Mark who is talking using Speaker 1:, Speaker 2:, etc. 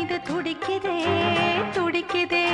Speaker 1: இது துடிக்குதே துடிக்குதே.